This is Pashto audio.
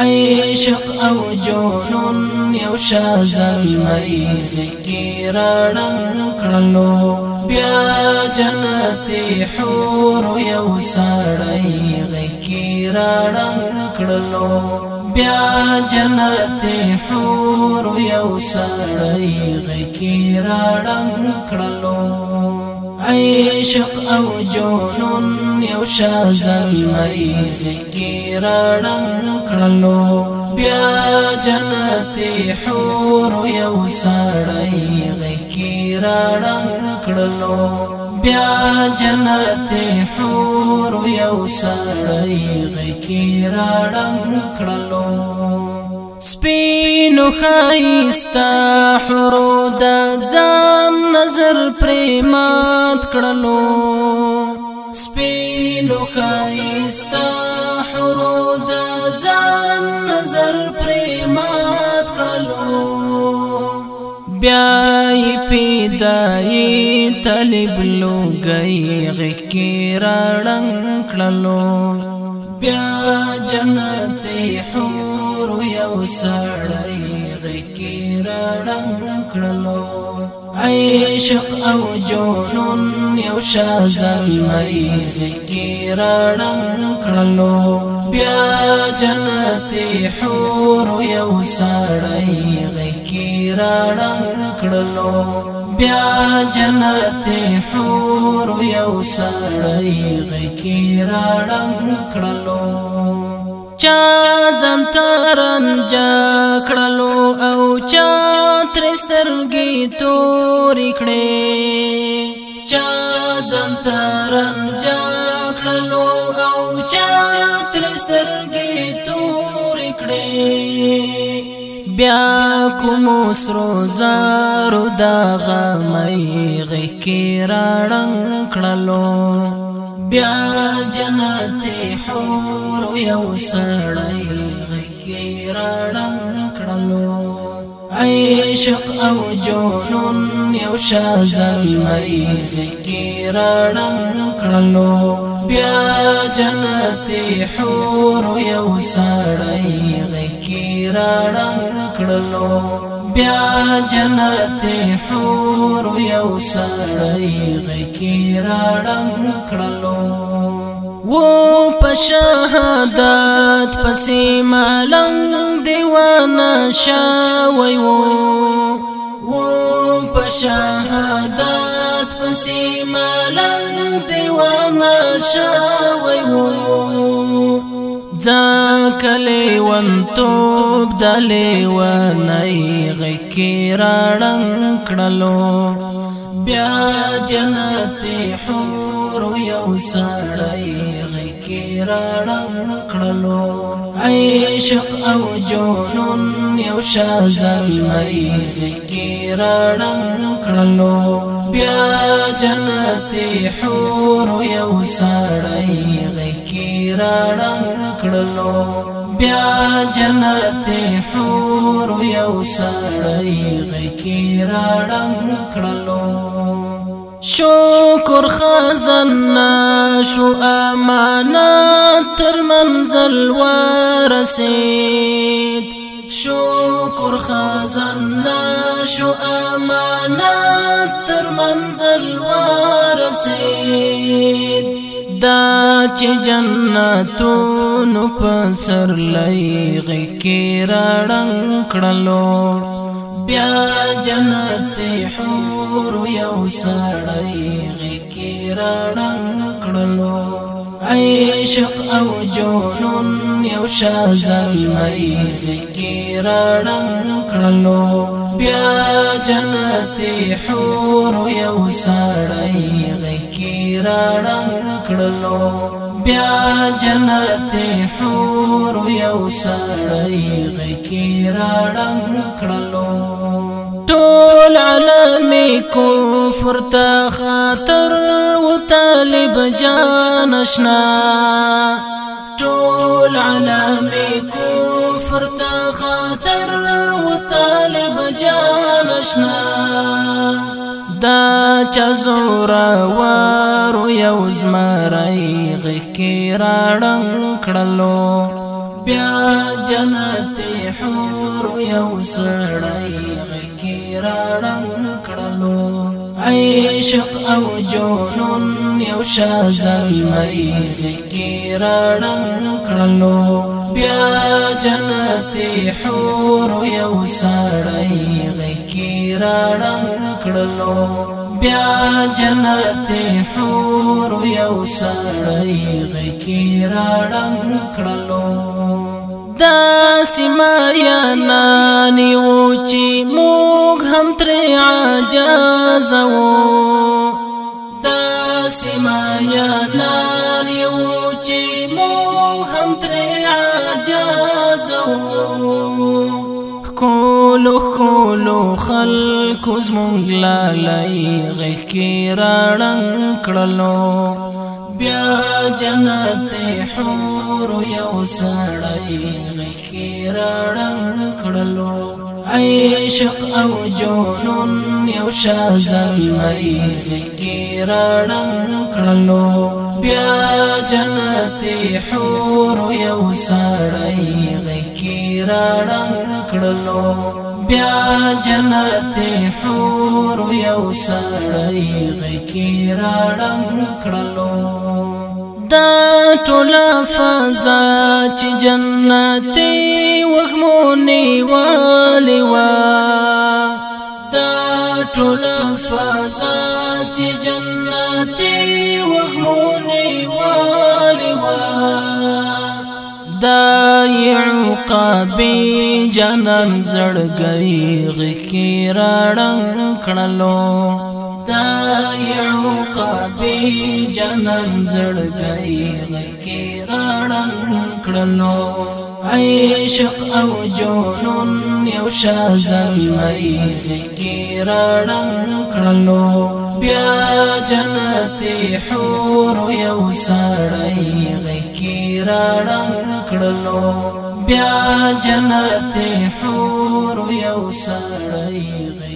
عشق او جنون یو شازل مئی غکی رڑن کرلو بیا جنت حور یو سڑی غکی رڑن کرلو بیا جنت حور یو سړی غکی را رنگ کړلو عشق او جنون یو شازلمی غکی را رنگ کرلو بیا جنت حور یو سړی غکی را رنگ کرلو بیا جنت حور یو سړی غکی را رنگ کرلو سپینو خایستا حورو د ځان نظر پریمات کړلو سپینو خایستا حورو د ځان نظر پریمات کړلو بیا پیدای طالب لوګي غکې را ډنګ کړلو بیا جنت حور یو سړی غکی رڼ کړلو عشق او جنون یو شازلمای غکی رڼ کړلو بیا جنت حور یو سړی غکی رڼ کړلو بیا جنت حور یو سړی غکی را رنگ کړلو چا ځنت رنج کړلو او چا ترسترګي تور کړې مو سرو زارو دا غمای غکی را رنگ کړلو بیا جنت حور یو سړی غکی را رنگ کړلو عشق او جنون یو شازل مې غکی را رنگ کړلو بیا جنتی حور یو سړی غکی را رنگ کړلو بیا جنتی حور یو سړی غکی را رنگ کړلو و په شهادت پسې ملنګ دیوانه شاوي و و په شهادت پسې ملنګ دیوانا شوی وو ځکلی ونتوب د لیوانۍ غکې راړنګ کړلو بیا جنت حور یو سړی غکې راړنګ کړلو عشق او جنون یو شازلمۍ غکې راړنګ کړلو بیا جنتی حور یو سړی غکی را کړلو بیا جنتی حور یو سړی غکی را کړلو شکر خزن شو امانات تر منزل ورسید شکر خزانه شو امانت تر منزل ورسید دا چې جنتونو په سر لایغ کې راړنګ کړلو بیا جنت حور یو سړیغ کې راړنګ کړلو عشق او جنون یو شازل مېغ کې راړم کړلو بیا جنت حور یو سړی غکی راړم کړلو بیا جنت حور یو سړی غکی راړم کړلو ټول عالم کفر ته خاطر و طالب جان اشنا ټول عالم کفر ته آشنا دا چا زورا وارو یو زمرای غکی را رنگ کړلو بیا جنت حور یو سړی غکی را رنگ کړلو عشق او جنون یو شازل مې غکی را رنگ کړلو بیا جنت حور یو سړی غکی را رنگ کړلو بیا جنت حور یو سړی غکی را رنگ کړلو دا سیما یا نانی و چې موږ هم تر عجز وو دا سیما یا نانی کولو کولو خلق زمونږ لالای غیخ کی را رنگ کړلو بیا جنت حور یو سړی غیخ کی را رنگ کړلو عشق او جنون یو شازل مای غیخ کی را رنگ کړلو بیا جنت حور یو سړی را رنگ کړلو بیا جنت حور یو سړی غکی را رنگ کړلو دا ټول فضا چې جنت وهمونی والی وا دا ټول فضا چې جنت وهمونی والی وا دا تابې جنن زړګي غکی راړن کړلو دایو قابې جنن زړګي غکی راړن کړلو عشق او جنون یو شازل مئی غکی راڑن کرلو بیا جنتی حور یو ساڑی غکی راڑن کرلو بيا جنات حور يوسف